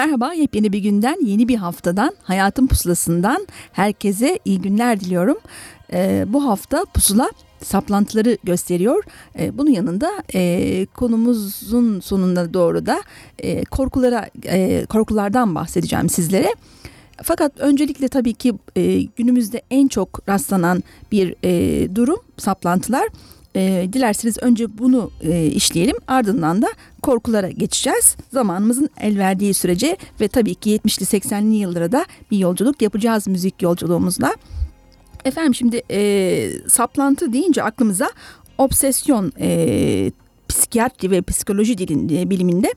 Merhaba, yepyeni bir günden, yeni bir haftadan, Hayatın Pusulası'ndan herkese iyi günler diliyorum. Ee, bu hafta pusula saplantıları gösteriyor. E, bunun yanında e, konumuzun sonunda doğru da e, korkulara e, korkulardan bahsedeceğim sizlere. Fakat öncelikle tabii ki e, günümüzde en çok rastlanan bir e, durum saplantılar. E, dilerseniz önce bunu e, işleyelim ardından da korkulara geçeceğiz. Zamanımızın el verdiği sürece ve tabii ki 70'li 80'li yıllara da bir yolculuk yapacağız müzik yolculuğumuzla. Efendim şimdi e, saplantı deyince aklımıza obsesyon e, psikiyatri ve psikoloji dilin, biliminde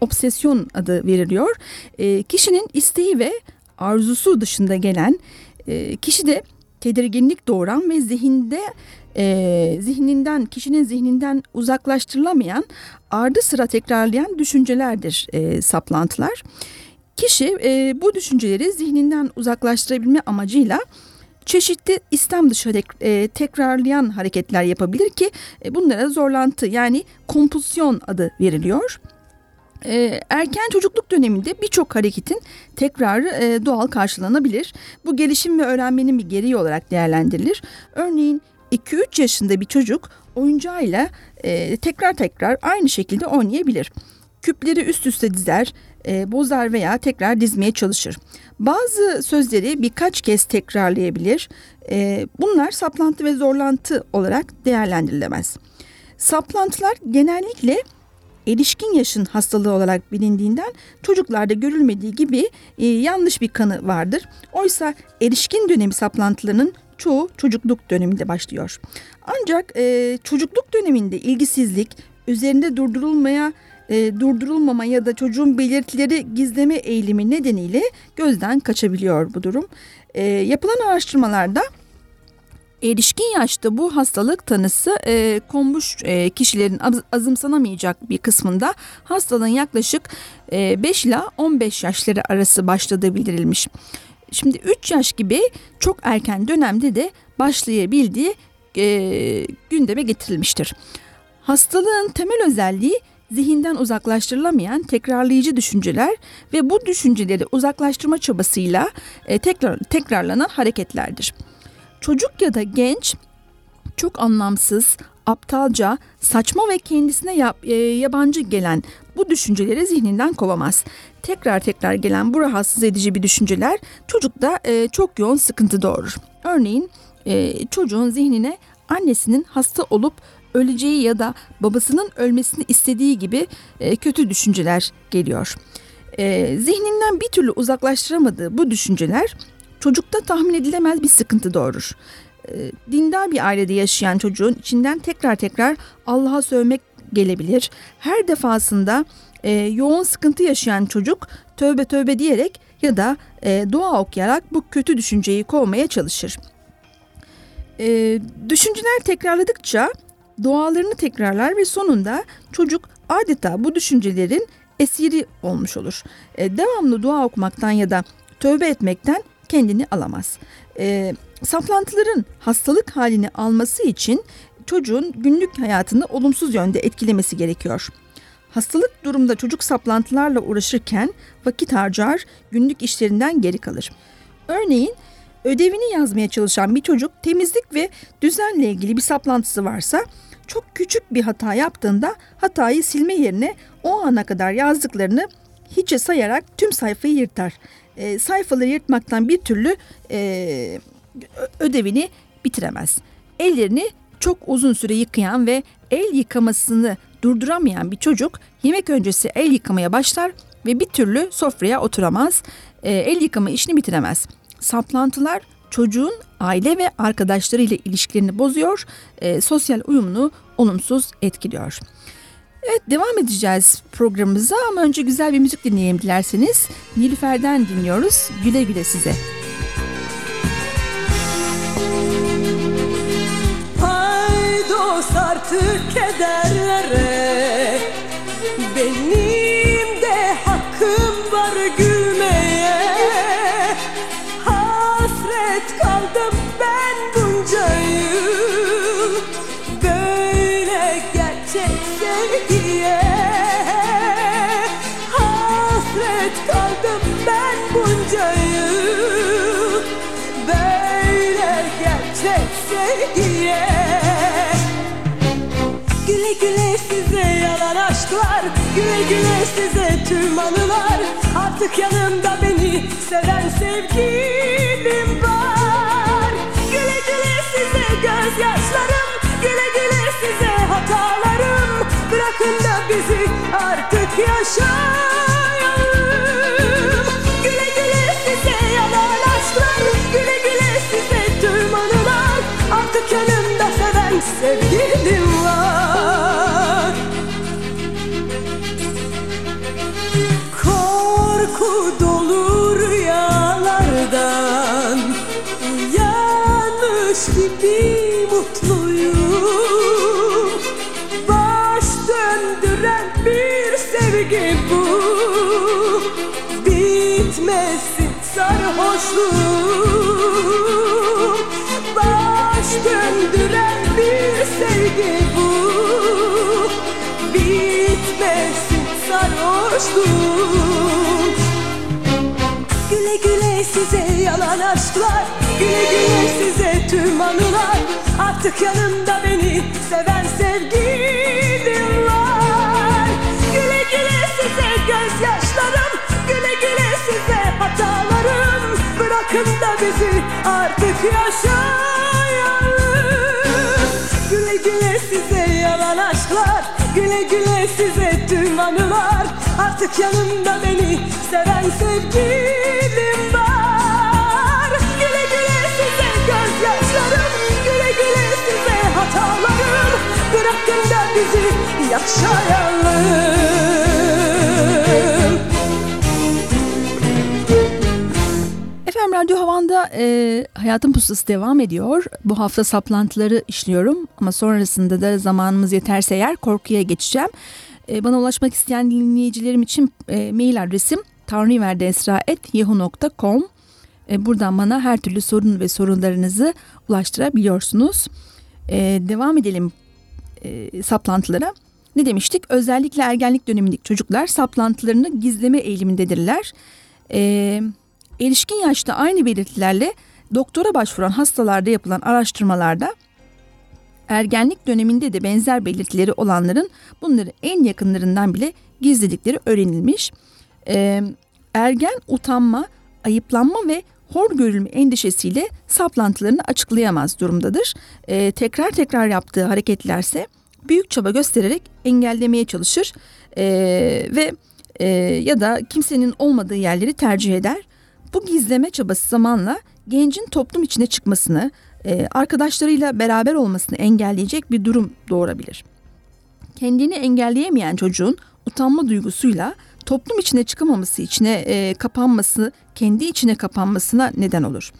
obsesyon adı veriliyor. E, kişinin isteği ve arzusu dışında gelen e, kişi de tedirginlik doğuran ve zihinde e, zihninden kişinin zihninden uzaklaştırılamayan ardı sıra tekrarlayan düşüncelerdir e, saplantılar. Kişi e, bu düşünceleri zihninden uzaklaştırabilme amacıyla çeşitli istem dışı e, tekrarlayan hareketler yapabilir ki e, bunlara zorlantı yani kompulsyon adı veriliyor. E, erken çocukluk döneminde birçok hareketin tekrarı e, doğal karşılanabilir. Bu gelişim ve öğrenmenin bir gereği olarak değerlendirilir. Örneğin 2-3 yaşında bir çocuk oyuncağıyla e, tekrar tekrar aynı şekilde oynayabilir. Küpleri üst üste dizer, e, bozar veya tekrar dizmeye çalışır. Bazı sözleri birkaç kez tekrarlayabilir. E, bunlar saplantı ve zorlantı olarak değerlendirilemez. Saplantılar genellikle erişkin yaşın hastalığı olarak bilindiğinden çocuklarda görülmediği gibi e, yanlış bir kanı vardır. Oysa erişkin dönemi saplantılarının çoğu çocukluk döneminde başlıyor. Ancak e, çocukluk döneminde ilgisizlik, üzerinde durdurulmaya e, durdurulmama ya da çocuğun belirtileri gizleme eğilimi nedeniyle gözden kaçabiliyor bu durum. E, yapılan araştırmalarda erişkin yaşta bu hastalık tanısı e, konmuş e, kişilerin az, azımsanamayacak bir kısmında hastalığın yaklaşık e, 5 ila 15 yaşları arası başladığı bildirilmiş. Şimdi 3 yaş gibi çok erken dönemde de başlayabildiği e, gündeme getirilmiştir. Hastalığın temel özelliği zihinden uzaklaştırılamayan tekrarlayıcı düşünceler ve bu düşünceleri uzaklaştırma çabasıyla e, tekrar tekrarlanan hareketlerdir. Çocuk ya da genç çok anlamsız, aptalca, saçma ve kendisine yap, e, yabancı gelen bu düşünceleri zihninden kovamaz. Tekrar tekrar gelen bu rahatsız edici bir düşünceler çocukta e, çok yoğun sıkıntı doğurur. Örneğin e, çocuğun zihnine annesinin hasta olup öleceği ya da babasının ölmesini istediği gibi e, kötü düşünceler geliyor. E, zihninden bir türlü uzaklaştıramadığı bu düşünceler çocukta tahmin edilemez bir sıkıntı doğurur. E, dindar bir ailede yaşayan çocuğun içinden tekrar tekrar Allah'a sövmek gelebilir. Her defasında e, yoğun sıkıntı yaşayan çocuk tövbe tövbe diyerek ya da e, dua okuyarak bu kötü düşünceyi kovmaya çalışır. E, düşünceler tekrarladıkça dualarını tekrarlar ve sonunda çocuk adeta bu düşüncelerin esiri olmuş olur. E, devamlı dua okumaktan ya da tövbe etmekten kendini alamaz. E, saplantıların hastalık halini alması için çocuğun günlük hayatını olumsuz yönde etkilemesi gerekiyor. Hastalık durumda çocuk saplantılarla uğraşırken vakit harcar, günlük işlerinden geri kalır. Örneğin ödevini yazmaya çalışan bir çocuk temizlik ve düzenle ilgili bir saplantısı varsa çok küçük bir hata yaptığında hatayı silme yerine o ana kadar yazdıklarını hiçe sayarak tüm sayfayı yırtar. E, sayfaları yırtmaktan bir türlü e, ödevini bitiremez. Ellerini çok uzun süre yıkayan ve el yıkamasını durduramayan bir çocuk yemek öncesi el yıkamaya başlar ve bir türlü sofraya oturamaz, e, el yıkama işini bitiremez. Saplantılar çocuğun aile ve arkadaşları ile ilişkilerini bozuyor, e, sosyal uyumunu olumsuz etkiliyor. Evet devam edeceğiz programımıza ama önce güzel bir müzik dinleyelim dilerseniz. Nilüfer'den dinliyoruz. Güle güle size. Paydos artık kederlere size tüm anılar. Artık yanımda beni seven sevgilim var. Güle güle size gözyaşlarım. Güle güle size hatalarım. Bırakın da bizi artık yaşayalım sarhoşluğum Baş bir sevgi bu. Bitmesin sarhoşluğum Güle güle size yalan aşklar. Güle güle size tüm Artık yanımda beni seven sevgilim Bırakın da bizi artık yaşayalım. Güle güle size yalan aşklar Güle güle size tüm anılar Artık yanımda beni seven sevgilim var. Güle güle size gözyaşlarım Güle güle size hatalarım. Bırakın da bizi yaşayalım Radyo Havan'da e, Hayatın Pusulası devam ediyor. Bu hafta saplantıları işliyorum ama sonrasında da zamanımız yeterse eğer korkuya geçeceğim. E, bana ulaşmak isteyen dinleyicilerim için e, mail adresim tanrıverdesra.yahoo.com e, Buradan bana her türlü sorun ve sorularınızı ulaştırabiliyorsunuz. E, devam edelim e, saplantılara. Ne demiştik? Özellikle ergenlik dönemindeki çocuklar saplantılarını gizleme eğilimindedirler. Eee Erişkin yaşta aynı belirtilerle doktora başvuran hastalarda yapılan araştırmalarda ergenlik döneminde de benzer belirtileri olanların bunları en yakınlarından bile gizledikleri öğrenilmiş. Ee, ergen utanma, ayıplanma ve hor görülme endişesiyle saplantılarını açıklayamaz durumdadır. Ee, tekrar tekrar yaptığı hareketlerse büyük çaba göstererek engellemeye çalışır ee, ve e, ya da kimsenin olmadığı yerleri tercih eder. Bu gizleme çabası zamanla gencin toplum içine çıkmasını, e, arkadaşlarıyla beraber olmasını engelleyecek bir durum doğurabilir. Kendini engelleyemeyen çocuğun utanma duygusuyla toplum içine çıkamaması, içine e, kapanması, kendi içine kapanmasına neden olur.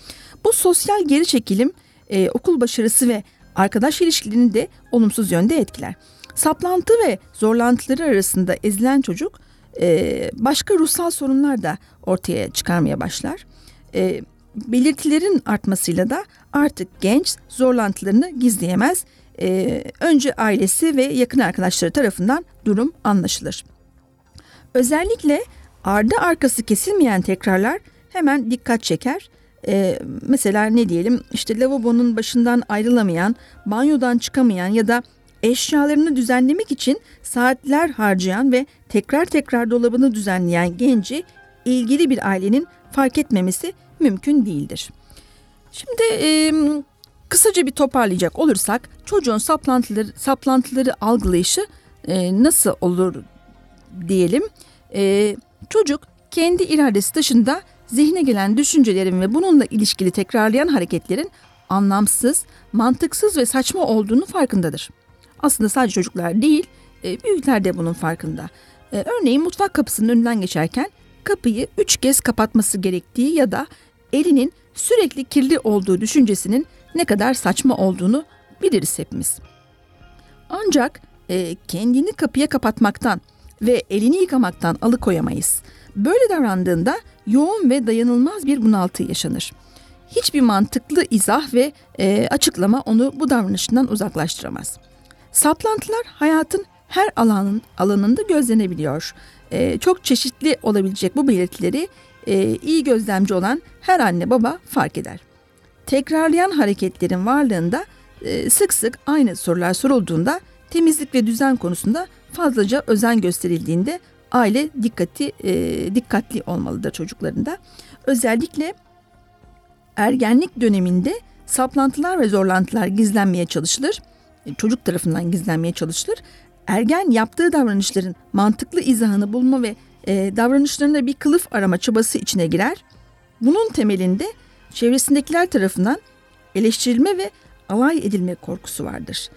Bu sosyal geri çekilim e, okul başarısı ve arkadaş ilişkilerini de olumsuz yönde etkiler. Saplantı ve zorlantıları arasında ezilen çocuk e, başka ruhsal sorunlar da ortaya çıkarmaya başlar. E, belirtilerin artmasıyla da artık genç zorlantılarını gizleyemez. E, önce ailesi ve yakın arkadaşları tarafından durum anlaşılır. Özellikle ardı arkası kesilmeyen tekrarlar hemen dikkat çeker. Ee, mesela ne diyelim işte lavabonun başından ayrılamayan, banyodan çıkamayan ya da eşyalarını düzenlemek için saatler harcayan ve tekrar tekrar dolabını düzenleyen genci ilgili bir ailenin fark etmemesi mümkün değildir. Şimdi e, kısaca bir toparlayacak olursak çocuğun saplantıları saplantıları algılayışı e, nasıl olur diyelim. E, çocuk kendi iradesi dışında zihne gelen düşüncelerin ve bununla ilişkili tekrarlayan hareketlerin anlamsız, mantıksız ve saçma olduğunu farkındadır. Aslında sadece çocuklar değil, e, büyükler de bunun farkında. E, örneğin mutfak kapısının önünden geçerken kapıyı üç kez kapatması gerektiği ya da elinin sürekli kirli olduğu düşüncesinin ne kadar saçma olduğunu biliriz hepimiz. Ancak e, kendini kapıya kapatmaktan ve elini yıkamaktan alıkoyamayız. Böyle davrandığında yoğun ve dayanılmaz bir bunaltı yaşanır. Hiçbir mantıklı izah ve e, açıklama onu bu davranışından uzaklaştıramaz. Saplantılar hayatın her alanın alanında gözlenebiliyor. E, çok çeşitli olabilecek bu belirtileri e, iyi gözlemci olan her anne baba fark eder. Tekrarlayan hareketlerin varlığında e, sık sık aynı sorular sorulduğunda temizlik ve düzen konusunda fazlaca özen gösterildiğinde aile dikkati e, dikkatli olmalıdır çocuklarında. Özellikle ergenlik döneminde saplantılar ve zorlantılar gizlenmeye çalışılır. Çocuk tarafından gizlenmeye çalışılır. Ergen yaptığı davranışların mantıklı izahını bulma ve e, davranışlarında bir kılıf arama çabası içine girer. Bunun temelinde çevresindekiler tarafından eleştirilme ve alay edilme korkusu vardır.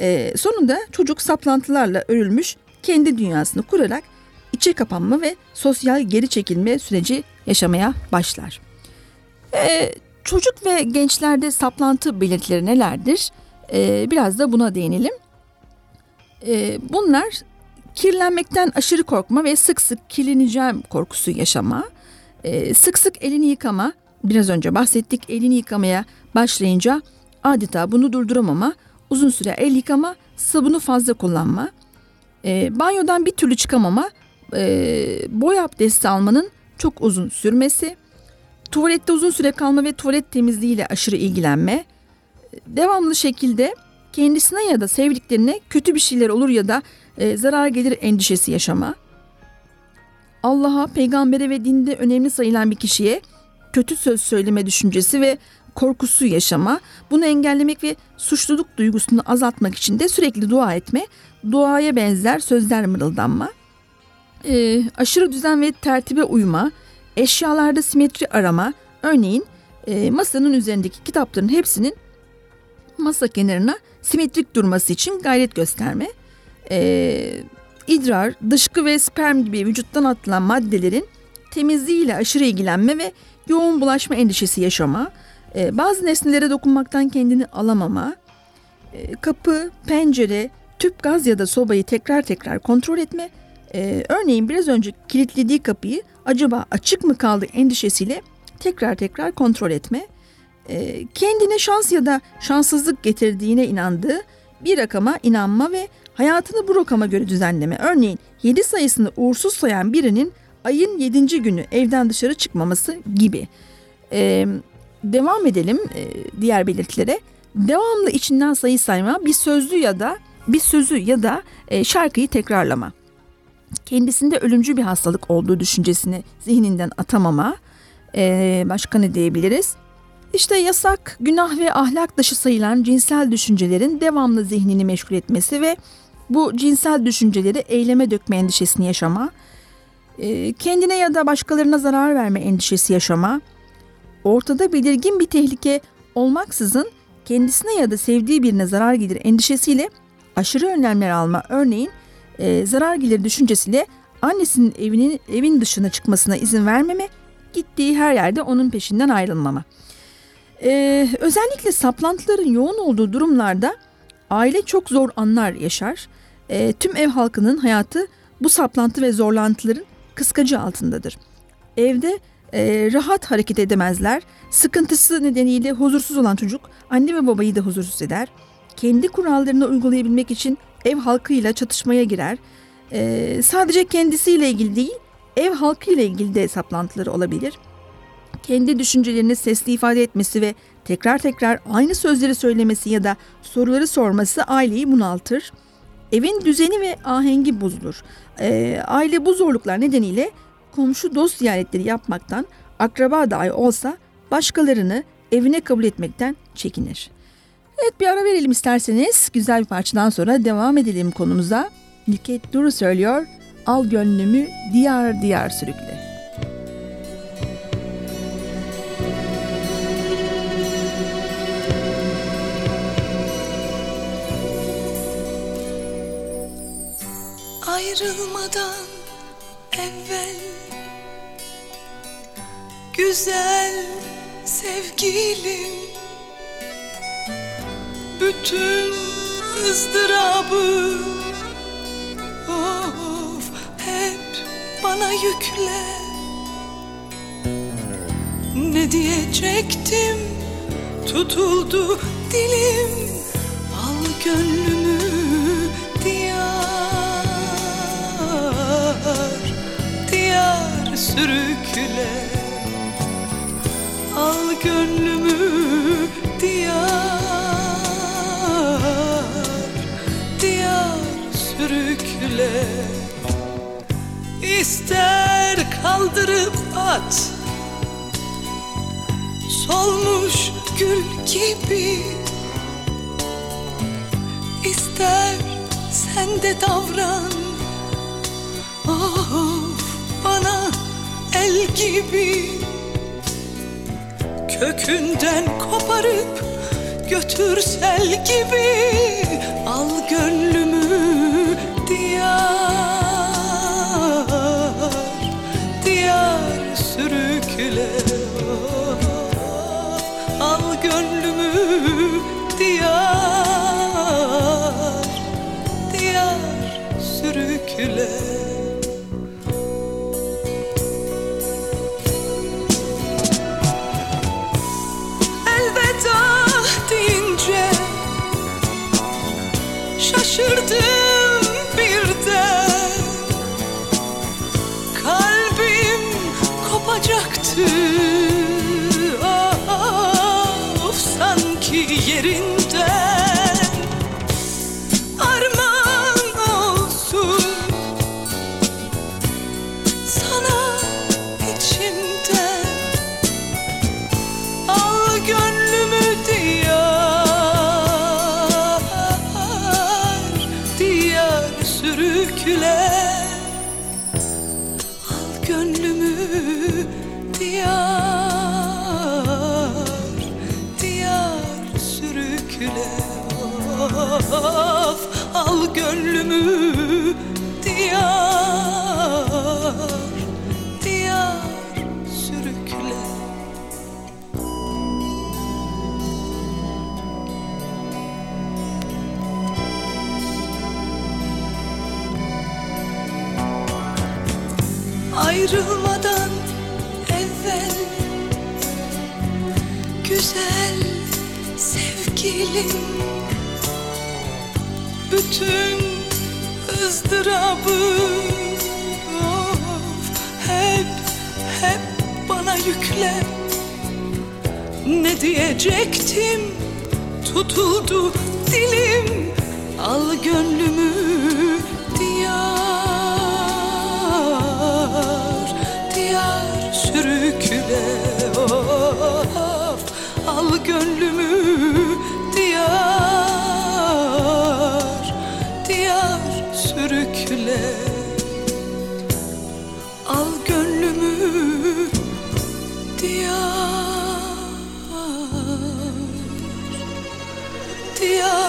E, sonunda çocuk saplantılarla örülmüş kendi dünyasını kurarak içe kapanma ve sosyal geri çekilme süreci yaşamaya başlar. E, çocuk ve gençlerde saplantı belirtileri nelerdir? E, biraz da buna değinelim. E, bunlar kirlenmekten aşırı korkma ve sık sık kirleneceğim korkusu yaşama, e, sık sık elini yıkama, biraz önce bahsettik elini yıkamaya başlayınca adeta bunu durduramama, uzun süre el yıkama, sabunu fazla kullanma, e, banyodan bir türlü çıkamama, e, boy abdesti almanın çok uzun sürmesi, tuvalette uzun süre kalma ve tuvalet temizliğiyle aşırı ilgilenme, devamlı şekilde kendisine ya da sevdiklerine kötü bir şeyler olur ya da e, zarar gelir endişesi yaşama, Allah'a, peygambere ve dinde önemli sayılan bir kişiye kötü söz söyleme düşüncesi ve korkusu yaşama, bunu engellemek ve suçluluk duygusunu azaltmak için de sürekli dua etme, duaya benzer sözler mırıldanma, e, aşırı düzen ve tertibe uyma, eşyalarda simetri arama, örneğin e, masanın üzerindeki kitapların hepsinin masa kenarına simetrik durması için gayret gösterme, e, idrar, dışkı ve sperm gibi vücuttan atılan maddelerin temizliğiyle aşırı ilgilenme ve yoğun bulaşma endişesi yaşama, e, bazı nesnelere dokunmaktan kendini alamama, e, kapı, pencere, tüp gaz ya da sobayı tekrar tekrar kontrol etme, e, örneğin biraz önce kilitlediği kapıyı acaba açık mı kaldı endişesiyle tekrar tekrar kontrol etme, kendine şans ya da şanssızlık getirdiğine inandığı bir rakama inanma ve hayatını bu rakama göre düzenleme. Örneğin 7 sayısını uğursuz sayan birinin ayın 7. günü evden dışarı çıkmaması gibi. Ee, devam edelim e, diğer belirtilere. Devamlı içinden sayı sayma, bir sözlü ya da bir sözü ya da e, şarkıyı tekrarlama. Kendisinde ölümcül bir hastalık olduğu düşüncesini zihninden atamama. E, başka ne diyebiliriz? İşte yasak, günah ve ahlak dışı sayılan cinsel düşüncelerin devamlı zihnini meşgul etmesi ve bu cinsel düşünceleri eyleme dökme endişesini yaşama, e, kendine ya da başkalarına zarar verme endişesi yaşama, ortada belirgin bir tehlike olmaksızın kendisine ya da sevdiği birine zarar gelir endişesiyle aşırı önlemler alma örneğin e, zarar gelir düşüncesiyle annesinin evinin evin dışına çıkmasına izin vermeme, gittiği her yerde onun peşinden ayrılmama. Ee, özellikle saplantıların yoğun olduğu durumlarda aile çok zor anlar yaşar. Ee, tüm ev halkının hayatı bu saplantı ve zorlantıların kıskacı altındadır. Evde e, rahat hareket edemezler. Sıkıntısı nedeniyle huzursuz olan çocuk anne ve babayı da huzursuz eder. Kendi kurallarını uygulayabilmek için ev halkıyla çatışmaya girer. Ee, sadece kendisiyle ilgili değil, ev halkıyla ilgili de saplantıları olabilir.'' Kendi düşüncelerini sesli ifade etmesi ve tekrar tekrar aynı sözleri söylemesi ya da soruları sorması aileyi bunaltır. Evin düzeni ve ahengi bozulur. E, aile bu zorluklar nedeniyle komşu dost ziyaretleri yapmaktan, akraba dahi olsa başkalarını evine kabul etmekten çekinir. Evet bir ara verelim isterseniz. Güzel bir parçadan sonra devam edelim konumuza. Nüket Duru söylüyor. Al gönlümü diyar diyar sürükle. Ayrılmadan evvel Güzel sevgilim Bütün ızdırabı Of hep bana yükle. Ne diyecektim? Tutuldu dilim. Al gönlümü yar sürükle. Al gönlümü diyar Diyar sürükle. İster kaldırıp at Solmuş gül gibi. İster sen de davran Oh el gibi Kökünden koparıp götür sel gibi. Al gönlümü diyar Diyar sürükle. Al gönlümü diyar Diyar sürükle Bütün ızdırabı of, Hep hep bana yükle. Ne diyecektim? Tutuldu dilim. Al gönlümü diyar Diyar sürükle of Al gönlümü sürükle Al gönlümü diyar Diyar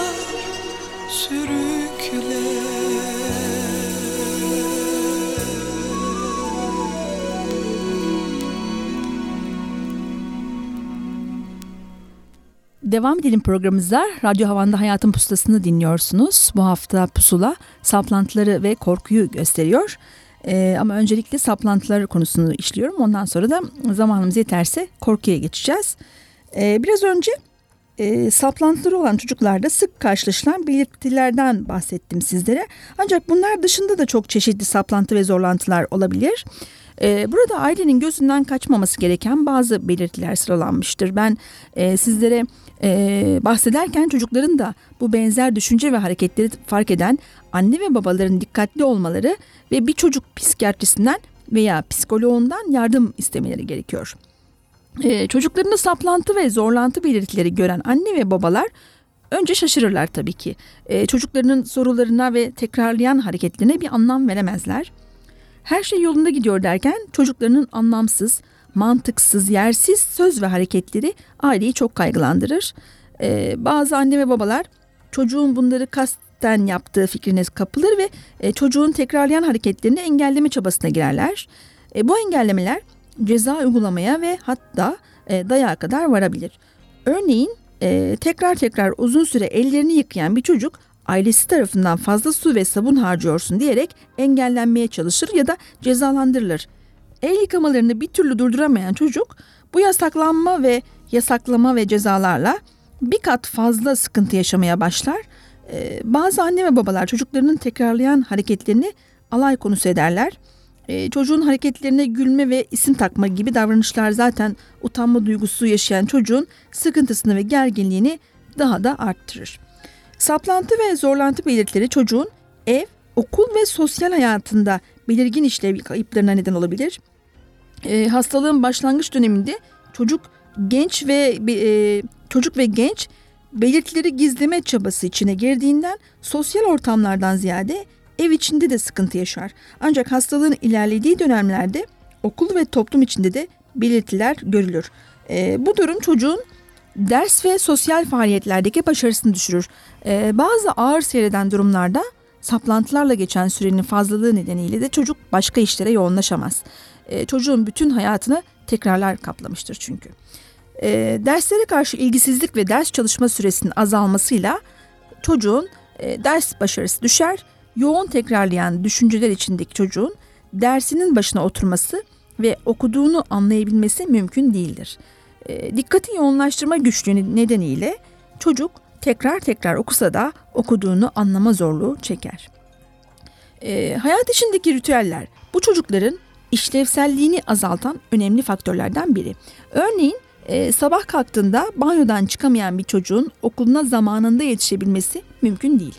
Devam edelim programımıza. Radyo Havan'da Hayatın Pusulası'nı dinliyorsunuz. Bu hafta pusula saplantıları ve korkuyu gösteriyor. Ee, ama öncelikle saplantılar konusunu işliyorum. Ondan sonra da zamanımız yeterse korkuya geçeceğiz. Ee, biraz önce e, saplantıları olan çocuklarda sık karşılaşılan belirtilerden bahsettim sizlere. Ancak bunlar dışında da çok çeşitli saplantı ve zorlantılar olabilir. Ee, burada ailenin gözünden kaçmaması gereken bazı belirtiler sıralanmıştır. Ben e, sizlere e, bahsederken çocukların da bu benzer düşünce ve hareketleri fark eden anne ve babaların dikkatli olmaları ve bir çocuk psikiyatrisinden veya psikoloğundan yardım istemeleri gerekiyor. Ee, çocuklarında saplantı ve zorlantı belirtileri gören anne ve babalar önce şaşırırlar tabii ki. Ee, çocuklarının sorularına ve tekrarlayan hareketlerine bir anlam veremezler. Her şey yolunda gidiyor derken çocuklarının anlamsız, mantıksız, yersiz söz ve hareketleri aileyi çok kaygılandırır. Ee, bazı anne ve babalar çocuğun bunları kasten yaptığı fikrine kapılır ve e, çocuğun tekrarlayan hareketlerini engelleme çabasına girerler. E, bu engellemeler ceza uygulamaya ve hatta e, dayağa kadar varabilir. Örneğin e, tekrar tekrar uzun süre ellerini yıkayan bir çocuk ailesi tarafından fazla su ve sabun harcıyorsun diyerek engellenmeye çalışır ya da cezalandırılır. El yıkamalarını bir türlü durduramayan çocuk bu yasaklanma ve yasaklama ve cezalarla bir kat fazla sıkıntı yaşamaya başlar. Ee, bazı anne ve babalar çocuklarının tekrarlayan hareketlerini alay konusu ederler. Ee, çocuğun hareketlerine gülme ve isim takma gibi davranışlar zaten utanma duygusu yaşayan çocuğun sıkıntısını ve gerginliğini daha da arttırır. Saplantı ve zorlantı belirtileri çocuğun ev, okul ve sosyal hayatında belirgin işlev kayıplarına neden olabilir. E, hastalığın başlangıç döneminde çocuk genç ve e, çocuk ve genç belirtileri gizleme çabası içine girdiğinden sosyal ortamlardan ziyade ev içinde de sıkıntı yaşar. Ancak hastalığın ilerlediği dönemlerde okul ve toplum içinde de belirtiler görülür. E, bu durum çocuğun ders ve sosyal faaliyetlerdeki başarısını düşürür. E, bazı ağır seyreden durumlarda saplantılarla geçen sürenin fazlalığı nedeniyle de çocuk başka işlere yoğunlaşamaz. E, çocuğun bütün hayatını tekrarlar kaplamıştır çünkü. E, derslere karşı ilgisizlik ve ders çalışma süresinin azalmasıyla çocuğun e, ders başarısı düşer. Yoğun tekrarlayan düşünceler içindeki çocuğun dersinin başına oturması ve okuduğunu anlayabilmesi mümkün değildir. E, dikkati yoğunlaştırma güçlüğü nedeniyle çocuk tekrar tekrar okusa da okuduğunu anlama zorluğu çeker. E, hayat içindeki ritüeller bu çocukların işlevselliğini azaltan önemli faktörlerden biri. Örneğin e, sabah kalktığında banyodan çıkamayan bir çocuğun okuluna zamanında yetişebilmesi mümkün değil.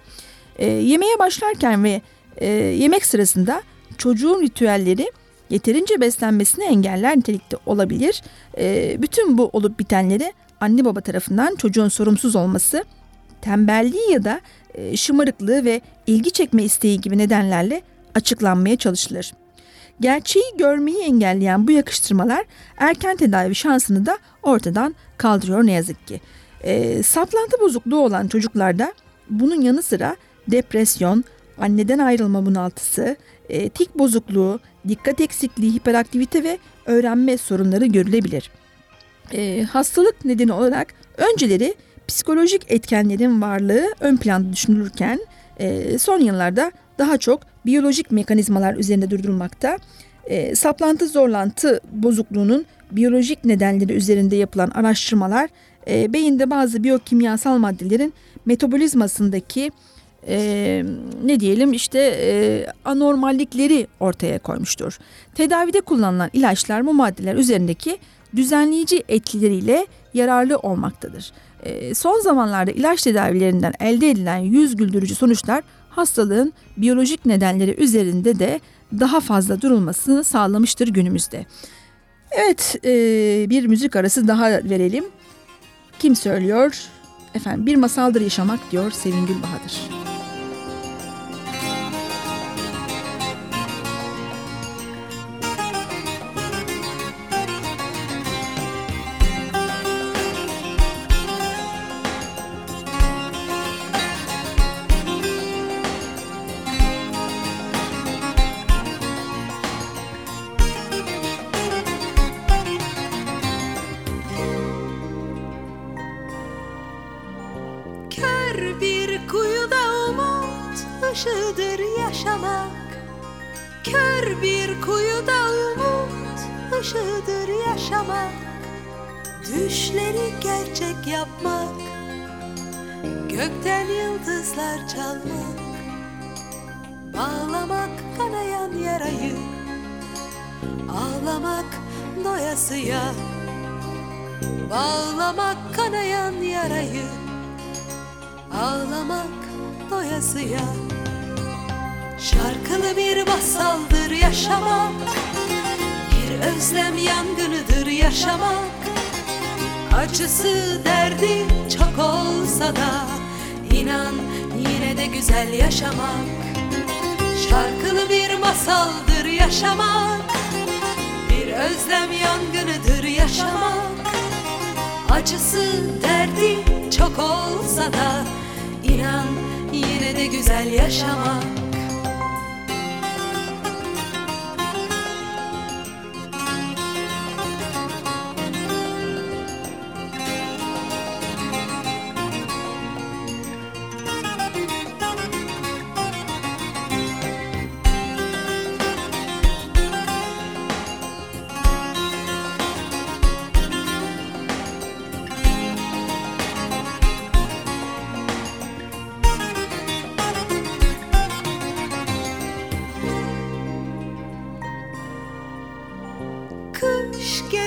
E, yemeğe başlarken ve e, yemek sırasında çocuğun ritüelleri yeterince beslenmesini engeller nitelikte olabilir. E, bütün bu olup bitenleri anne baba tarafından çocuğun sorumsuz olması, tembelliği ya da e, şımarıklığı ve ilgi çekme isteği gibi nedenlerle açıklanmaya çalışılır. Gerçeği görmeyi engelleyen bu yakıştırmalar erken tedavi şansını da ortadan kaldırıyor ne yazık ki. E, saplantı bozukluğu olan çocuklarda bunun yanı sıra depresyon, anneden ayrılma bunaltısı, e, tik bozukluğu, dikkat eksikliği, hiperaktivite ve öğrenme sorunları görülebilir. E, hastalık nedeni olarak önceleri psikolojik etkenlerin varlığı ön planda düşünülürken e, son yıllarda daha çok biyolojik mekanizmalar üzerinde durdurulmakta. E, saplantı zorlantı bozukluğunun biyolojik nedenleri üzerinde yapılan araştırmalar e, beyinde bazı biyokimyasal maddelerin metabolizmasındaki e, ne diyelim işte e, anormallikleri ortaya koymuştur. Tedavide kullanılan ilaçlar bu maddeler üzerindeki düzenleyici etkileriyle yararlı olmaktadır. E, son zamanlarda ilaç tedavilerinden elde edilen yüz güldürücü sonuçlar hastalığın biyolojik nedenleri üzerinde de daha fazla durulmasını sağlamıştır günümüzde. Evet e, bir müzik arası daha verelim. Kim söylüyor? Efendim bir masaldır yaşamak diyor Sevin Gülbahadır. Bağlamak kanayan yarayı Ağlamak doyasıya Şarkılı bir masaldır yaşamak Bir özlem yangınıdır yaşamak Acısı derdi çok olsa da inan yine de güzel yaşamak. Şarkılı bir masaldır yaşamak Bir özlem yangınıdır yaşamak. Acısı derdi çok olsa da inan yine de güzel yaşamak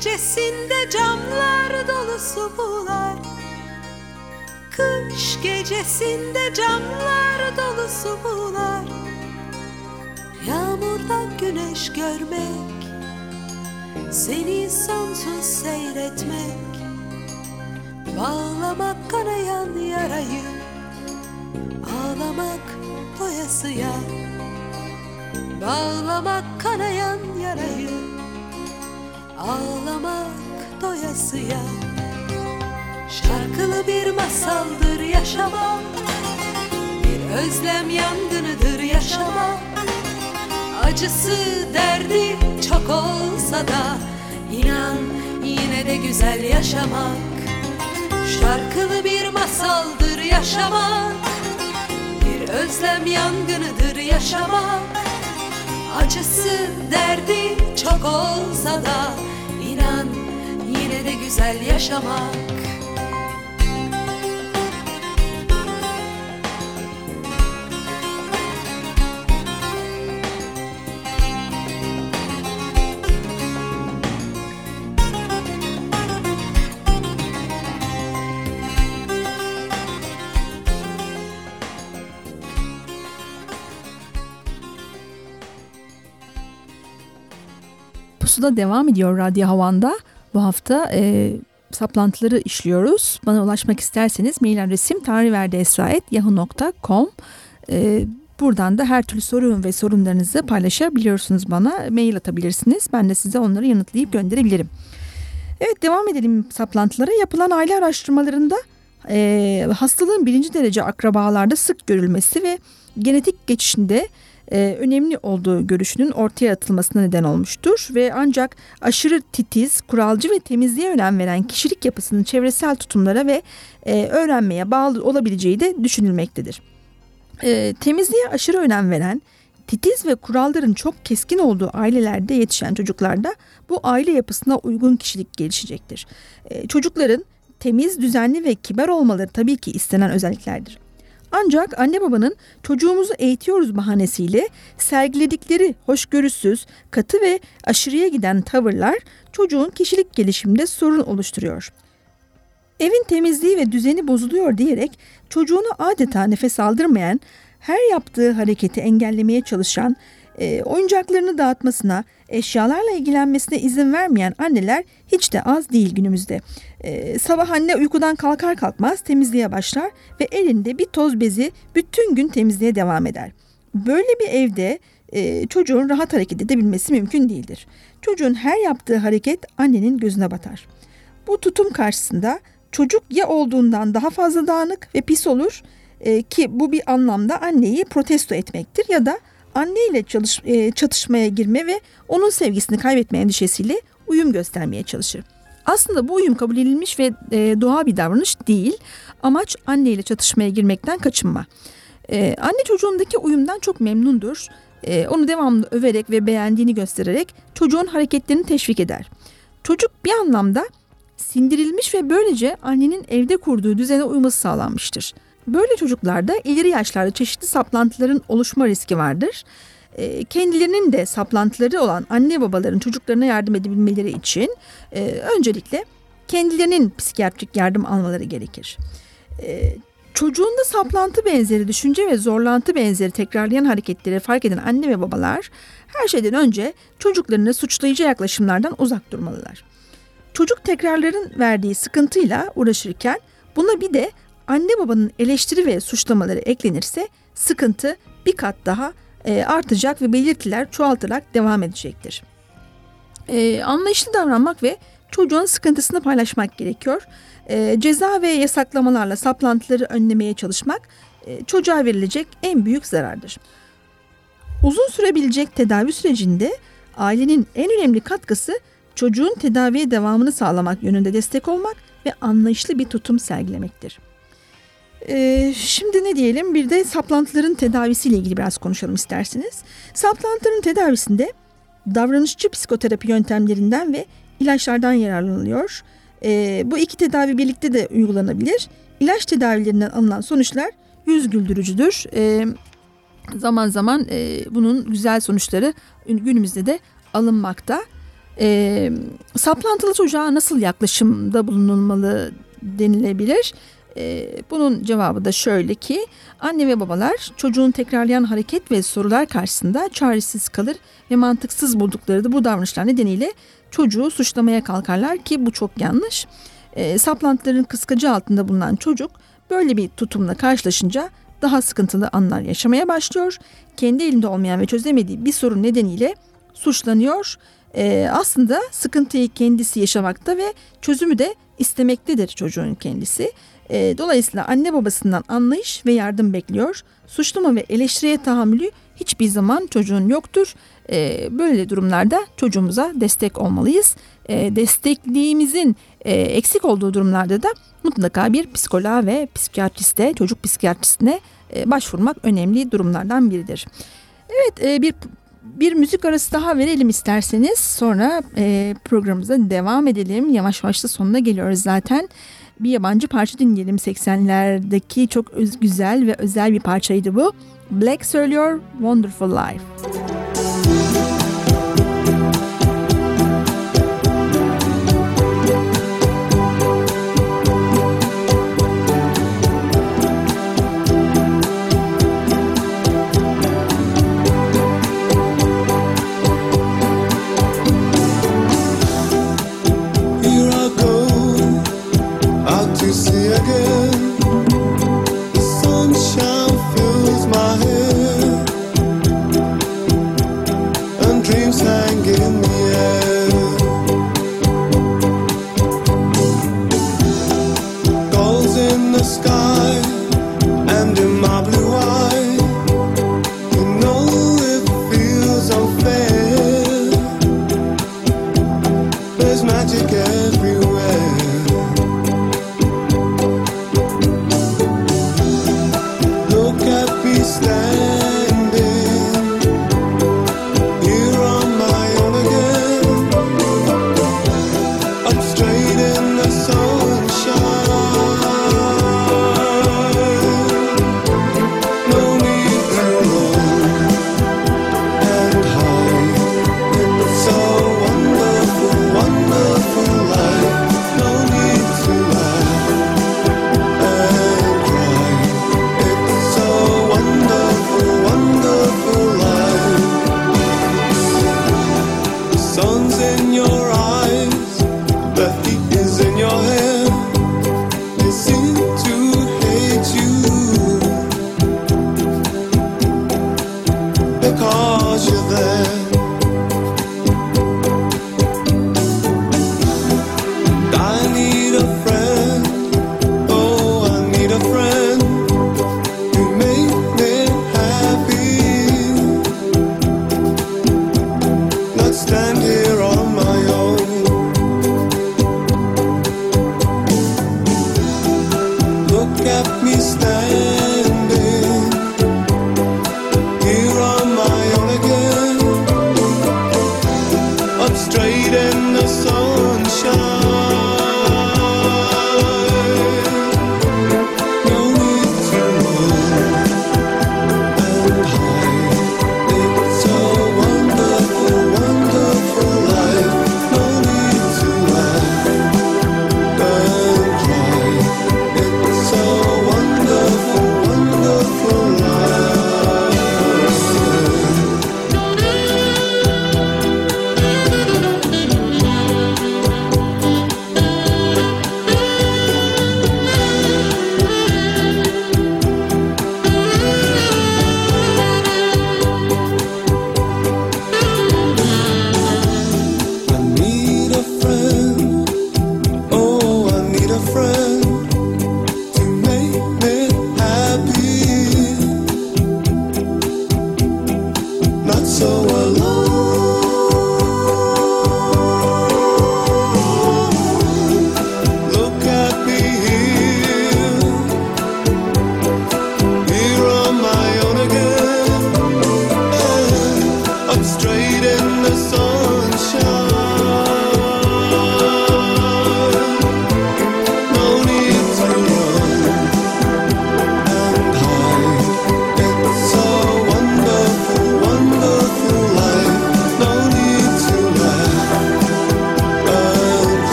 gecesinde camlar dolusu bular Kış gecesinde camlar dolusu bular Yağmurda güneş görmek Seni sonsuz seyretmek. Bağlamak kanayan yarayı Ağlamak doyasıya. Bağlamak kanayan yarayı Ağlamak doyasıya. Şarkılı bir masaldır yaşamak. Bir özlem yangınıdır yaşamak. Acısı derdi çok olsa da inan yine de güzel yaşamak. Şarkılı bir masaldır yaşamak. Bir özlem yangınıdır yaşamak. Acısı derdi çok olsa da inan yine de güzel yaşamak Pusuda devam ediyor Radyo Havan'da. Bu hafta e, saplantıları işliyoruz. Bana ulaşmak isterseniz mail adresim tarihverdesra.yahoo.com e, Buradan da her türlü sorun ve sorunlarınızı paylaşabiliyorsunuz bana. Mail atabilirsiniz. Ben de size onları yanıtlayıp gönderebilirim. Evet devam edelim saplantılara. Yapılan aile araştırmalarında e, hastalığın birinci derece akrabalarda sık görülmesi ve genetik geçişinde e, önemli olduğu görüşünün ortaya atılmasına neden olmuştur ve ancak aşırı titiz, kuralcı ve temizliğe önem veren kişilik yapısının çevresel tutumlara ve e, öğrenmeye bağlı olabileceği de düşünülmektedir. E, temizliğe aşırı önem veren, titiz ve kuralların çok keskin olduğu ailelerde yetişen çocuklarda bu aile yapısına uygun kişilik gelişecektir. E, çocukların temiz, düzenli ve kibar olmaları tabii ki istenen özelliklerdir. Ancak anne babanın çocuğumuzu eğitiyoruz bahanesiyle sergiledikleri hoşgörüsüz, katı ve aşırıya giden tavırlar çocuğun kişilik gelişiminde sorun oluşturuyor. Evin temizliği ve düzeni bozuluyor diyerek çocuğunu adeta nefes aldırmayan, her yaptığı hareketi engellemeye çalışan, e, oyuncaklarını dağıtmasına, eşyalarla ilgilenmesine izin vermeyen anneler hiç de az değil günümüzde. E, sabah anne uykudan kalkar kalkmaz temizliğe başlar ve elinde bir toz bezi bütün gün temizliğe devam eder. Böyle bir evde e, çocuğun rahat hareket edebilmesi mümkün değildir. Çocuğun her yaptığı hareket annenin gözüne batar. Bu tutum karşısında çocuk ya olduğundan daha fazla dağınık ve pis olur e, ki bu bir anlamda anneyi protesto etmektir ya da anneyle çalış, e, çatışmaya girme ve onun sevgisini kaybetme endişesiyle uyum göstermeye çalışır. Aslında bu uyum kabul edilmiş ve e, doğal bir davranış değil. Amaç anneyle çatışmaya girmekten kaçınma. E, anne çocuğundaki uyumdan çok memnundur. E, onu devamlı överek ve beğendiğini göstererek çocuğun hareketlerini teşvik eder. Çocuk bir anlamda sindirilmiş ve böylece annenin evde kurduğu düzene uyması sağlanmıştır. Böyle çocuklarda ileri yaşlarda çeşitli saplantıların oluşma riski vardır. E, kendilerinin de saplantıları olan anne babaların çocuklarına yardım edebilmeleri için e, öncelikle kendilerinin psikiyatrik yardım almaları gerekir. E, çocuğunda saplantı benzeri düşünce ve zorlantı benzeri tekrarlayan hareketleri fark eden anne ve babalar her şeyden önce çocuklarını suçlayıcı yaklaşımlardan uzak durmalılar. Çocuk tekrarların verdiği sıkıntıyla uğraşırken buna bir de anne babanın eleştiri ve suçlamaları eklenirse sıkıntı bir kat daha e, artacak ve belirtiler çoğaltarak devam edecektir. E, anlayışlı davranmak ve çocuğun sıkıntısını paylaşmak gerekiyor. E, ceza ve yasaklamalarla saplantıları önlemeye çalışmak e, çocuğa verilecek en büyük zarardır. Uzun sürebilecek tedavi sürecinde ailenin en önemli katkısı çocuğun tedaviye devamını sağlamak yönünde destek olmak ve anlayışlı bir tutum sergilemektir. Ee, şimdi ne diyelim bir de saplantıların tedavisiyle ilgili biraz konuşalım isterseniz. Saplantıların tedavisinde davranışçı psikoterapi yöntemlerinden ve ilaçlardan yararlanılıyor. Ee, bu iki tedavi birlikte de uygulanabilir. İlaç tedavilerinden alınan sonuçlar yüz güldürücüdür. Ee, zaman zaman e, bunun güzel sonuçları günümüzde de alınmakta. Ee, saplantılı çocuğa nasıl yaklaşımda bulunulmalı denilebilir? E, bunun cevabı da şöyle ki anne ve babalar çocuğun tekrarlayan hareket ve sorular karşısında çaresiz kalır ve mantıksız buldukları da bu davranışlar nedeniyle çocuğu suçlamaya kalkarlar ki bu çok yanlış. E, saplantıların kıskacı altında bulunan çocuk böyle bir tutumla karşılaşınca daha sıkıntılı anlar yaşamaya başlıyor. Kendi elinde olmayan ve çözemediği bir sorun nedeniyle suçlanıyor. E, aslında sıkıntıyı kendisi yaşamakta ve çözümü de istemektedir çocuğun kendisi. E, dolayısıyla anne babasından anlayış ve yardım bekliyor. Suçlama ve eleştiriye tahammülü hiçbir zaman çocuğun yoktur. E, böyle durumlarda çocuğumuza destek olmalıyız. E, destekliğimizin e, eksik olduğu durumlarda da mutlaka bir psikoloğa ve psikiyatriste, çocuk psikiyatristine e, başvurmak önemli durumlardan biridir. Evet e, bir bir müzik arası daha verelim isterseniz sonra e, programımıza devam edelim. Yavaş yavaş da sonuna geliyoruz zaten. Bir yabancı parça dinleyelim 80'lerdeki çok güzel ve özel bir parçaydı bu. Black söylüyor Wonderful Life. girl.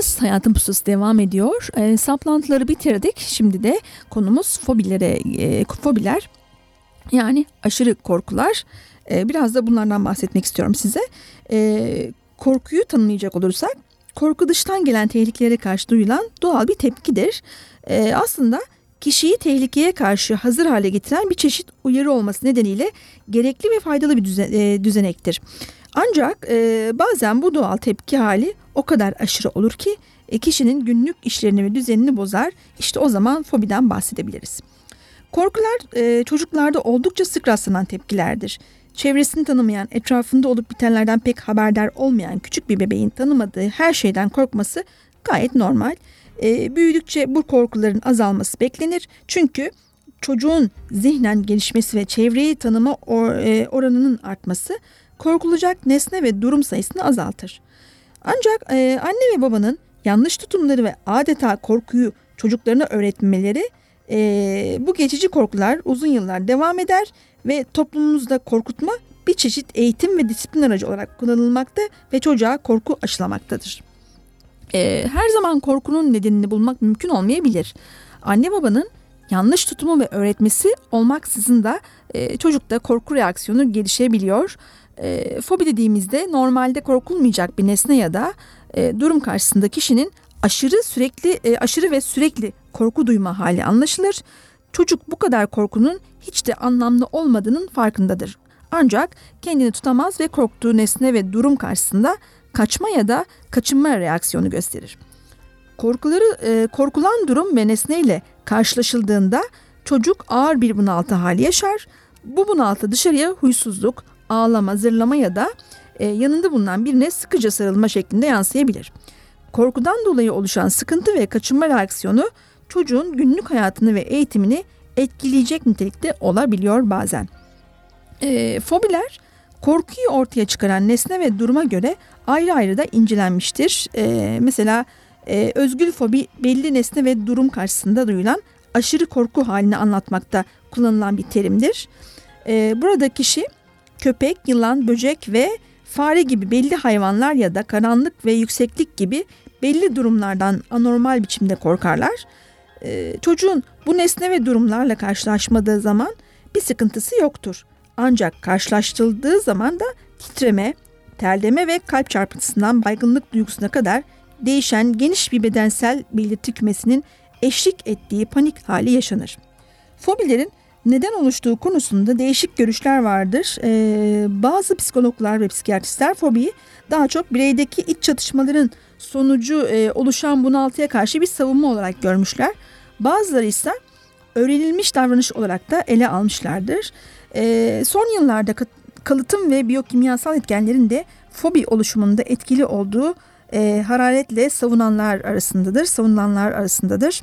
Radyo Havan'dasınız. Hayatın Pususu devam ediyor. E, saplantıları bitirdik. Şimdi de konumuz fobilere, e, fobiler. Yani aşırı korkular. E, biraz da bunlardan bahsetmek istiyorum size. E, korkuyu tanımlayacak olursak, korku dıştan gelen tehlikelere karşı duyulan doğal bir tepkidir. E, aslında kişiyi tehlikeye karşı hazır hale getiren bir çeşit uyarı olması nedeniyle gerekli ve faydalı bir düzen, e, düzenektir. Ancak e, bazen bu doğal tepki hali o kadar aşırı olur ki e, kişinin günlük işlerini ve düzenini bozar. İşte o zaman fobiden bahsedebiliriz. Korkular e, çocuklarda oldukça sık rastlanan tepkilerdir. Çevresini tanımayan, etrafında olup bitenlerden pek haberdar olmayan küçük bir bebeğin tanımadığı her şeyden korkması gayet normal. E, büyüdükçe bu korkuların azalması beklenir. Çünkü çocuğun zihnen gelişmesi ve çevreyi tanıma e, oranının artması korkulacak nesne ve durum sayısını azaltır. Ancak e, anne ve babanın yanlış tutumları ve adeta korkuyu çocuklarına öğretmeleri e, bu geçici korkular uzun yıllar devam eder ve toplumumuzda korkutma bir çeşit eğitim ve disiplin aracı olarak kullanılmakta ve çocuğa korku aşılamaktadır. E, her zaman korkunun nedenini bulmak mümkün olmayabilir. Anne babanın yanlış tutumu ve öğretmesi olmaksızın da e, çocukta korku reaksiyonu gelişebiliyor. E, fobi dediğimizde normalde korkulmayacak bir nesne ya da e, durum karşısında kişinin aşırı sürekli e, aşırı ve sürekli korku duyma hali anlaşılır. Çocuk bu kadar korkunun hiç de anlamlı olmadığının farkındadır. Ancak kendini tutamaz ve korktuğu nesne ve durum karşısında kaçma ya da kaçınma reaksiyonu gösterir. Korkuları e, korkulan durum ve nesneyle karşılaşıldığında çocuk ağır bir bunaltı hali yaşar. Bu bunaltı dışarıya huysuzluk, ağlama, zırlama ya da e, yanında bulunan birine sıkıca sarılma şeklinde yansıyabilir. Korkudan dolayı oluşan sıkıntı ve kaçınma reaksiyonu çocuğun günlük hayatını ve eğitimini etkileyecek nitelikte olabiliyor bazen. E, fobiler korkuyu ortaya çıkaran nesne ve duruma göre ayrı ayrı da incelenmiştir. E, mesela e, özgül fobi belli nesne ve durum karşısında duyulan aşırı korku halini anlatmakta kullanılan bir terimdir. E, burada kişi köpek, yılan, böcek ve fare gibi belli hayvanlar ya da karanlık ve yükseklik gibi belli durumlardan anormal biçimde korkarlar. Ee, çocuğun bu nesne ve durumlarla karşılaşmadığı zaman bir sıkıntısı yoktur. Ancak karşılaştırıldığı zaman da titreme, terleme ve kalp çarpıntısından baygınlık duygusuna kadar değişen geniş bir bedensel belirti kümesinin eşlik ettiği panik hali yaşanır. Fobilerin neden oluştuğu konusunda değişik görüşler vardır. Ee, bazı psikologlar ve psikiyatristler fobiyi daha çok bireydeki iç çatışmaların sonucu e, oluşan bunaltıya karşı bir savunma olarak görmüşler. Bazıları ise öğrenilmiş davranış olarak da ele almışlardır. Ee, son yıllarda kalıtım ve biyokimyasal etkenlerin de fobi oluşumunda etkili olduğu e, hararetle savunanlar arasındadır, savunulanlar arasındadır.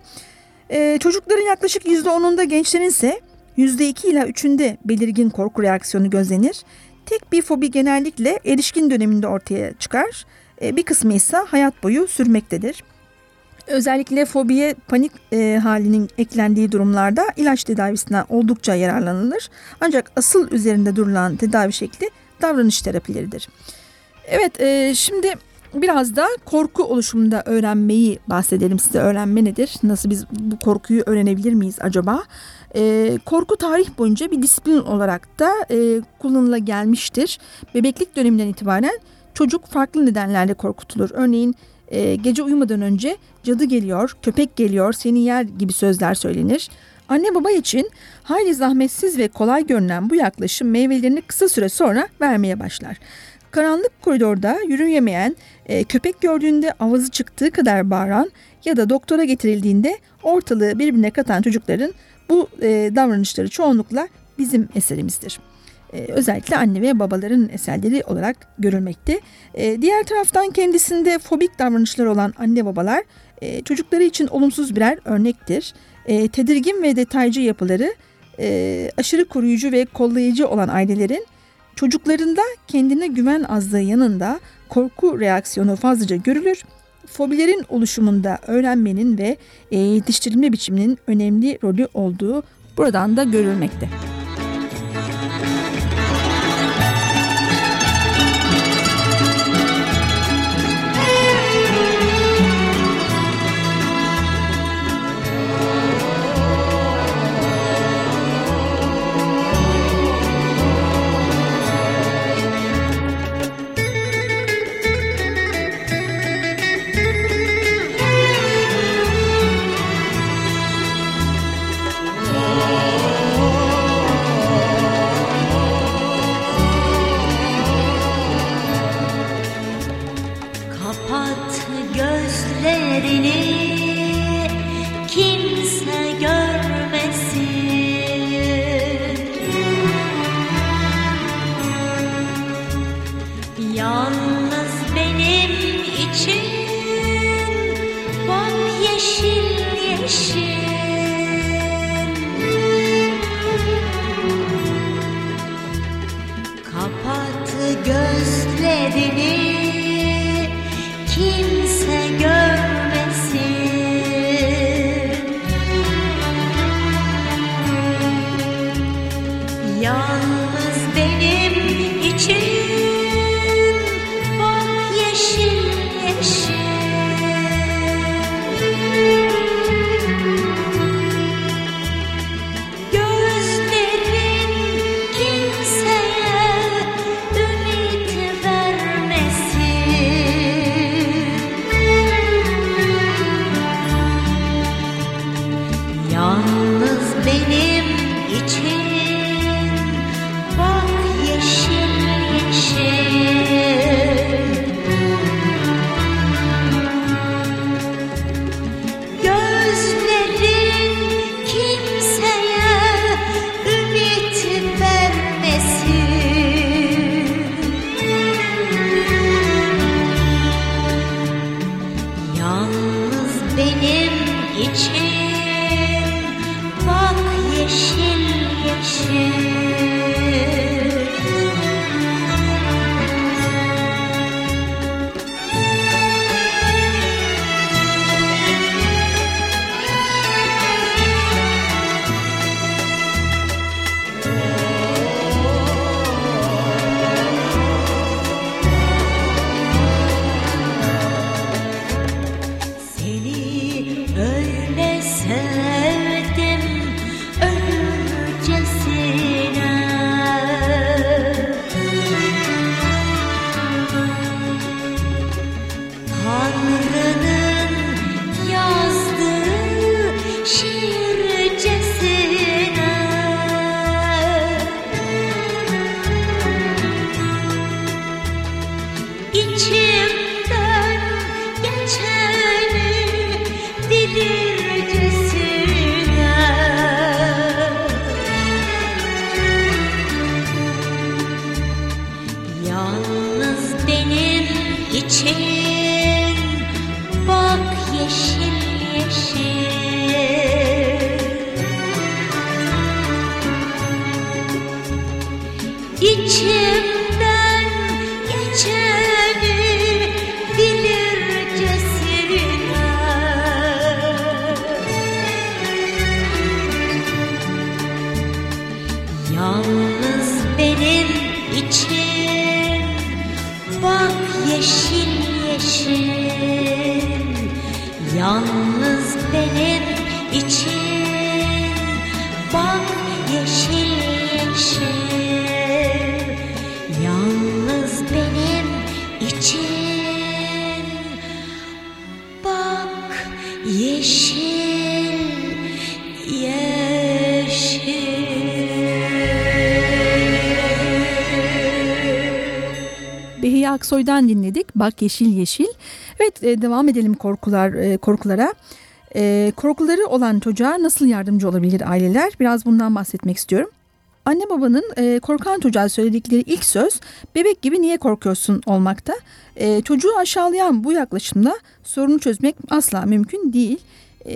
Ee, çocukların yaklaşık %10'unda gençlerin ise %2 ila 3'ünde belirgin korku reaksiyonu gözlenir. Tek bir fobi genellikle erişkin döneminde ortaya çıkar. E, bir kısmı ise hayat boyu sürmektedir. Özellikle fobiye panik e, halinin eklendiği durumlarda ilaç tedavisinden oldukça yararlanılır. Ancak asıl üzerinde durulan tedavi şekli davranış terapileridir. Evet e, şimdi biraz da korku oluşumunda öğrenmeyi bahsedelim size. Öğrenme nedir? Nasıl biz bu korkuyu öğrenebilir miyiz acaba? E, korku tarih boyunca bir disiplin olarak da e, kullanıla gelmiştir. Bebeklik döneminden itibaren çocuk farklı nedenlerle korkutulur. Örneğin e, gece uyumadan önce cadı geliyor, köpek geliyor, seni yer gibi sözler söylenir. Anne baba için hayli zahmetsiz ve kolay görünen bu yaklaşım meyvelerini kısa süre sonra vermeye başlar. Karanlık koridorda yürüyemeyen, e, köpek gördüğünde avazı çıktığı kadar bağıran ya da doktora getirildiğinde ortalığı birbirine katan çocukların bu e, davranışları çoğunlukla bizim eserimizdir. E, özellikle anne ve babaların eserleri olarak görülmekte. E, diğer taraftan kendisinde fobik davranışlar olan anne babalar e, çocukları için olumsuz birer örnektir. E, tedirgin ve detaycı yapıları e, aşırı koruyucu ve kollayıcı olan ailelerin çocuklarında kendine güven azlığı yanında korku reaksiyonu fazlaca görülür fobilerin oluşumunda öğrenmenin ve e, yetiştirilme biçiminin önemli rolü olduğu buradan da görülmekte. Bak Yeşil Yeşil. Evet e, devam edelim korkular e, korkulara. E, korkuları olan çocuğa nasıl yardımcı olabilir aileler? Biraz bundan bahsetmek istiyorum. Anne babanın korkan çocuğa söyledikleri ilk söz bebek gibi niye korkuyorsun olmakta. E, çocuğu aşağılayan bu yaklaşımda sorunu çözmek asla mümkün değil.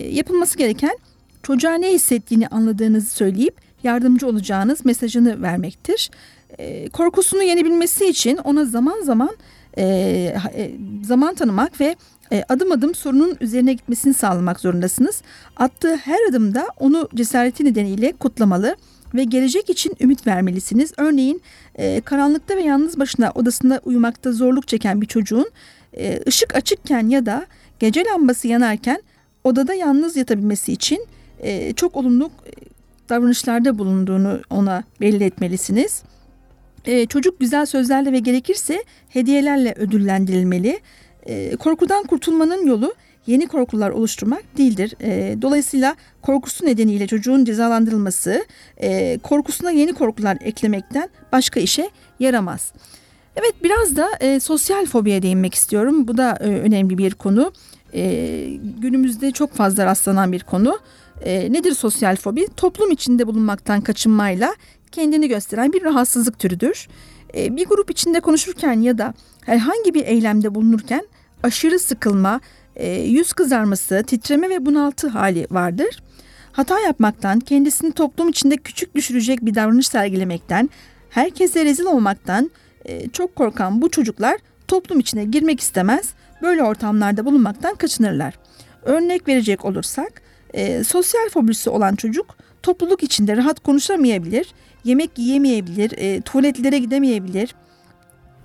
Yapılması gereken çocuğa ne hissettiğini anladığınızı söyleyip yardımcı olacağınız mesajını vermektir. Korkusunu yenebilmesi için ona zaman zaman e, e, zaman tanımak ve e, adım adım sorunun üzerine gitmesini sağlamak zorundasınız. Attığı her adımda onu cesareti nedeniyle kutlamalı ve gelecek için ümit vermelisiniz. Örneğin e, karanlıkta ve yalnız başına odasında uyumakta zorluk çeken bir çocuğun e, ışık açıkken ya da gece lambası yanarken odada yalnız yatabilmesi için e, çok olumlu e, davranışlarda bulunduğunu ona belli etmelisiniz. E, çocuk güzel sözlerle ve gerekirse hediyelerle ödüllendirilmeli. E, korkudan kurtulmanın yolu yeni korkular oluşturmak değildir. E, dolayısıyla korkusu nedeniyle çocuğun cezalandırılması e, korkusuna yeni korkular eklemekten başka işe yaramaz. Evet biraz da e, sosyal fobiye değinmek istiyorum. Bu da e, önemli bir konu. E, günümüzde çok fazla rastlanan bir konu. E, nedir sosyal fobi? Toplum içinde bulunmaktan kaçınmayla kendini gösteren bir rahatsızlık türüdür. E, bir grup içinde konuşurken ya da herhangi bir eylemde bulunurken aşırı sıkılma, e, yüz kızarması, titreme ve bunaltı hali vardır. Hata yapmaktan, kendisini toplum içinde küçük düşürecek bir davranış sergilemekten, herkese rezil olmaktan e, çok korkan bu çocuklar toplum içine girmek istemez, böyle ortamlarda bulunmaktan kaçınırlar. Örnek verecek olursak, sosyal fobisi olan çocuk topluluk içinde rahat konuşamayabilir, yemek yiyemeyebilir, e, tuvaletlere gidemeyebilir.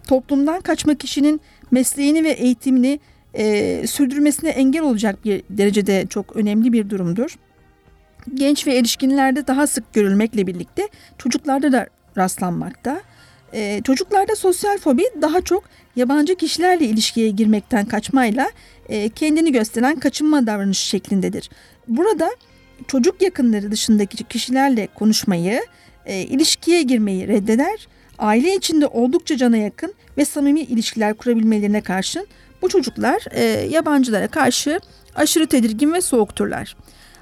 Toplumdan kaçma kişinin mesleğini ve eğitimini e, sürdürmesine engel olacak bir derecede çok önemli bir durumdur. Genç ve erişkinlerde daha sık görülmekle birlikte çocuklarda da rastlanmakta. E, çocuklarda sosyal fobi daha çok yabancı kişilerle ilişkiye girmekten kaçmayla e, kendini gösteren kaçınma davranışı şeklindedir. Burada çocuk yakınları dışındaki kişilerle konuşmayı, e, ilişkiye girmeyi reddeder. Aile içinde oldukça cana yakın ve samimi ilişkiler kurabilmelerine karşın bu çocuklar e, yabancılara karşı aşırı tedirgin ve soğukturlar.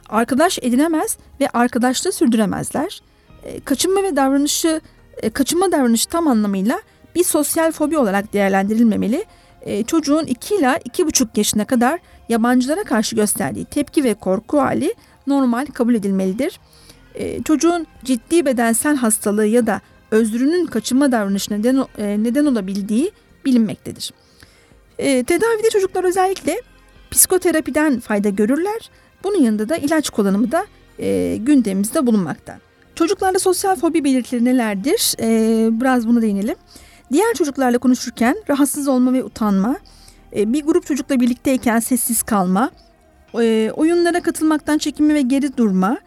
Arkadaş edinemez ve arkadaşlığı sürdüremezler. E, kaçınma ve davranışı e, kaçınma davranışı tam anlamıyla bir sosyal fobi olarak değerlendirilmemeli. E, çocuğun 2 ila 2,5 yaşına kadar yabancılara karşı gösterdiği tepki ve korku hali normal kabul edilmelidir. E, çocuğun ciddi bedensel hastalığı ya da özrünün kaçınma davranışına neden, e, neden olabildiği bilinmektedir. E, tedavide çocuklar özellikle psikoterapiden fayda görürler. Bunun yanında da ilaç kullanımı da e, gündemimizde bulunmakta. Çocuklarda sosyal fobi belirtileri nelerdir? E, biraz buna değinelim. Diğer çocuklarla konuşurken rahatsız olma ve utanma, e, bir grup çocukla birlikteyken sessiz kalma, e, oyunlara katılmaktan çekinme ve geri durma,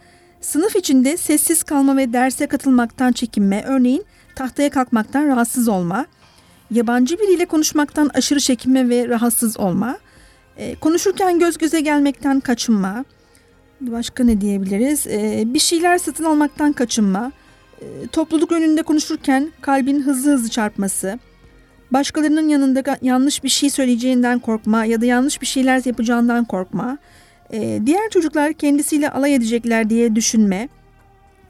sınıf içinde sessiz kalma ve derse katılmaktan çekinme, örneğin tahtaya kalkmaktan rahatsız olma, yabancı biriyle konuşmaktan aşırı çekinme ve rahatsız olma, e, konuşurken göz göze gelmekten kaçınma, başka ne diyebiliriz? E, bir şeyler satın almaktan kaçınma, e, topluluk önünde konuşurken kalbin hızlı hızlı çarpması, başkalarının yanında yanlış bir şey söyleyeceğinden korkma ya da yanlış bir şeyler yapacağından korkma, e, diğer çocuklar kendisiyle alay edecekler diye düşünme,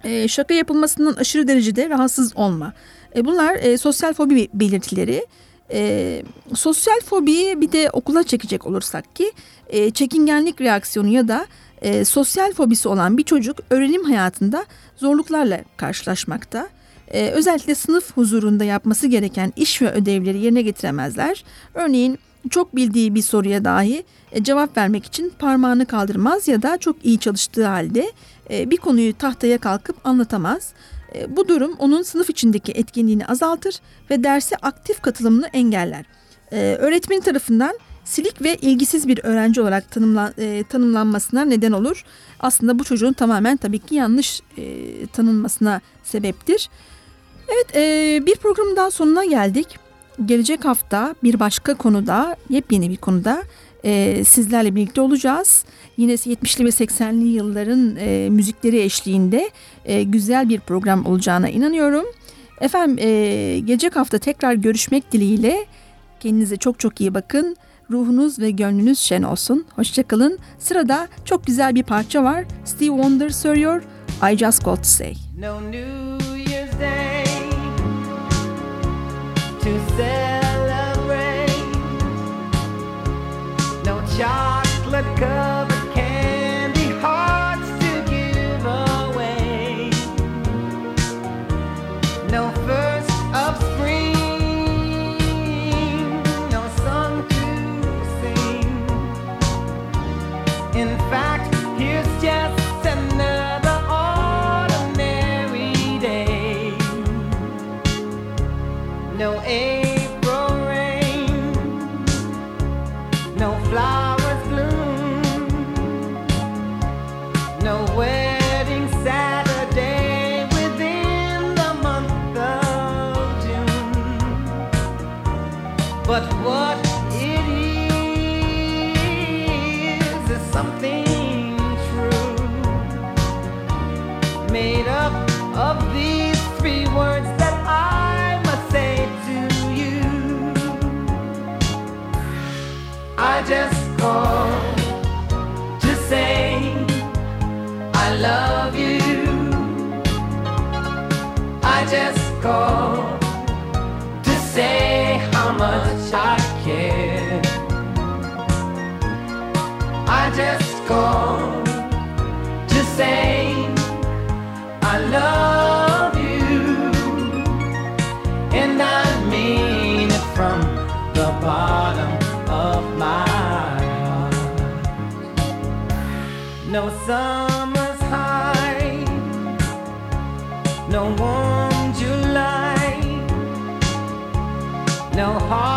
e, şaka yapılmasından aşırı derecede rahatsız olma. E, bunlar e, sosyal fobi belirtileri. E, sosyal fobiyi bir de okula çekecek olursak ki e, çekingenlik reaksiyonu ya da e, sosyal fobisi olan bir çocuk öğrenim hayatında zorluklarla karşılaşmakta. e, özellikle sınıf huzurunda yapması gereken iş ve ödevleri yerine getiremezler. Örneğin çok bildiği bir soruya dahi e, cevap vermek için parmağını kaldırmaz ya da çok iyi çalıştığı halde e, bir konuyu tahtaya kalkıp anlatamaz. E, bu durum onun sınıf içindeki etkinliğini azaltır ve derse aktif katılımını engeller. E, öğretmeni tarafından silik ve ilgisiz bir öğrenci olarak tanımlan, e, tanımlanmasına neden olur. Aslında bu çocuğun tamamen tabii ki yanlış e, tanınmasına sebeptir. Evet e, bir programın daha sonuna geldik. Gelecek hafta bir başka konuda yepyeni bir konuda e, sizlerle birlikte olacağız. Yine 70'li ve 80'li yılların e, müzikleri eşliğinde e, güzel bir program olacağına inanıyorum. Efendim e, gelecek hafta tekrar görüşmek dileğiyle kendinize çok çok iyi bakın. Ruhunuz ve gönlünüz şen olsun. Hoşçakalın. Sırada çok güzel bir parça var. Steve Wonder söylüyor. I Just Got To Say. No New Year's Day to celebrate. No chocolate covered But what it is is something true, made up of these three words that I must say to you. I just called to say I love you. I just called to say just called to say I love you, and I mean it from the bottom of my heart. No summer's high, no warm July, no harvest